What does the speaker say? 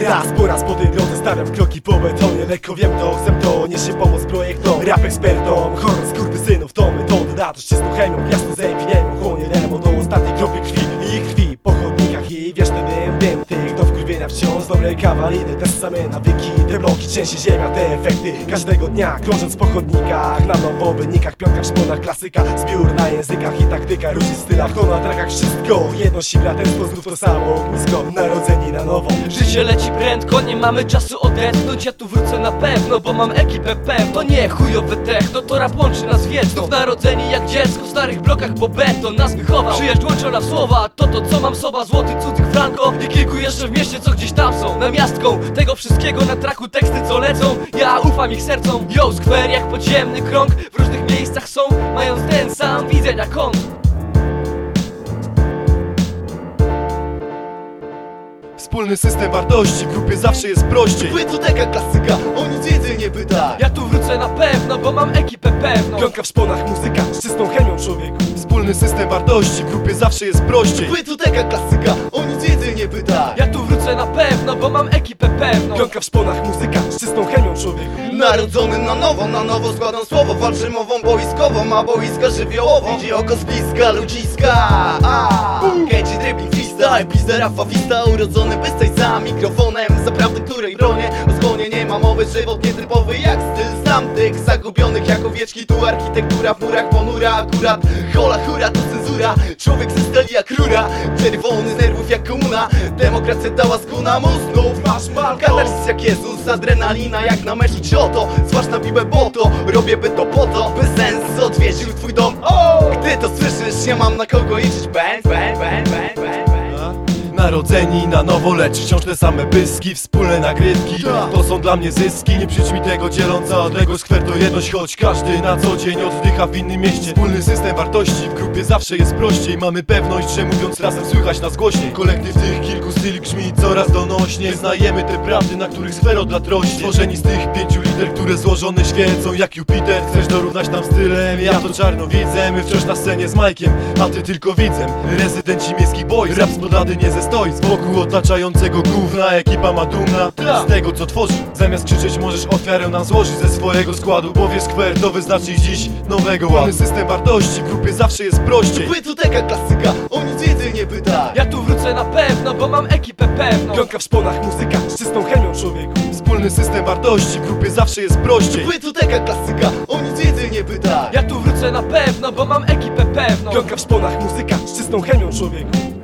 Raz po raz po tej drodze stawiam kroki po betonie Lekko wiem to, chcę to, niesie pomoc projektom Rap ekspertom, horror skurwysynów To metody na to czystą chemią Jasno zębieniem, chłonie demo do ostatniej kropli krwi. I krwi po chodnikach i wiesz ten dym, dym tych do wkurwienia wciąż Dobre kawaliny, te same nawyki Te bloki, trzęsie ziemia, te efekty. Każdego dnia krążąc po chodnikach Na nowo wynikach, piątka w szponach, klasyka Zbiór na językach i taktyka Różni stylach, to na trakach wszystko Jedno si braterstwo, znów to samo. Ognisko, narodzeni na nowo. Życie leci prędko, nie mamy czasu odetchnąć. Ja tu wrócę na pewno, bo mam ekipę pewną. To nie chujowe techno, to rap łączy nas wiedzą narodzeni jak dziecko w starych blokach, bo beton nas wychował. Przyjaźń łączona w słowa, to to co mam soba Złoty cudzych franko i kilku jeszcze w mieście, co gdzieś tam są Namiastką tego wszystkiego na traku teksty co lecą. Ja ufam ich sercom, yo, skwer jak podziemny krąg. W różnych miejscach są, mając ten sam widzenia kąt Wspólny system wartości, w grupie zawsze jest prościej. Płytoteka klasyka, o nic więcej nie pytaj Ja tu wrócę na pewno, bo mam ekipę pewną. Piątka w szponach, muzyka z czystą chemią człowieku. Wspólny system wartości, w grupie zawsze jest prościej. Płytoteka klasyka, o nic więcej nie pytaj Ja tu wrócę na pewno, Piątka w szponach, muzyka z czystą chemią człowieku. Narodzony na nowo, na nowo składam słowo Walczy mową boiskową, a boiska żywiołową Widzi oko z bliska, ludziska Kęci dribbling freestyle, blizdera fawista Urodzony by stać za mikrofonem Za prawdę, której bronię. O zgonie nie ma mowy, żywot nietypowy Jak styl z tamtych. Zagubionych jak owieczki Tu architektura w murach ponura Akurat. Hola hura to Człowiek ze stali jak rura. Czerwony z nerwów jak komuna. Demokracja dała skuna mu znów. Masz balkon Katarsis jak Jezus, adrenalina jak na meczu cioto. Zważ na boto, robię by to po to By sens odwiedził twój dom. Gdy to słyszysz, nie mam na kogo liczyć Bang, Narodzeni na nowo, lecz wciąż te same pyski Wspólne nagrywki, to są dla mnie zyski Nie przyjdź mi tego dzieląca odległość Skwer to jedność, choć każdy na co dzień oddycha w innym mieście. Wspólny system wartości, w grupie zawsze jest prościej. Mamy pewność, że mówiąc razem słychać nas głośniej. Kolektyw tych kilku styli brzmi coraz donośniej. Znajemy te prawdy, na których sfer od lat rośnie. Stworzeni z tych pięciu liter, które złożone świecą Jak Jupiter, chcesz dorównać nam stylem? Ja to czarno widzę, my wciąż na scenie z Majkiem A ty tylko widzem, rezydenci miejskich boys Rap z podlady nie ze stoi, z boku otaczającego gówna. Ekipa ma dumna z tego co tworzy. Zamiast krzyczeć możesz ofiarę nam złożyć ze swojego składu Bo wiesz skwer to wyznaczy dziś nowego ładu. System wartości, w grupie zawsze jest prościej. Płytoteka klasyka, o nic więcej nie pytaj Ja tu wrócę na pewno, bo mam ekipę pewną. Piątka w szponach, muzyka z czystą chemią człowieku. Wspólny system wartości, w grupie zawsze jest prościej. Płytoteka klasyka, o nic więcej nie pytaj Ja tu wrócę na pewno, bo mam ekipę pewną. Piątka w szponach, muzyka z czystą chemią człowieku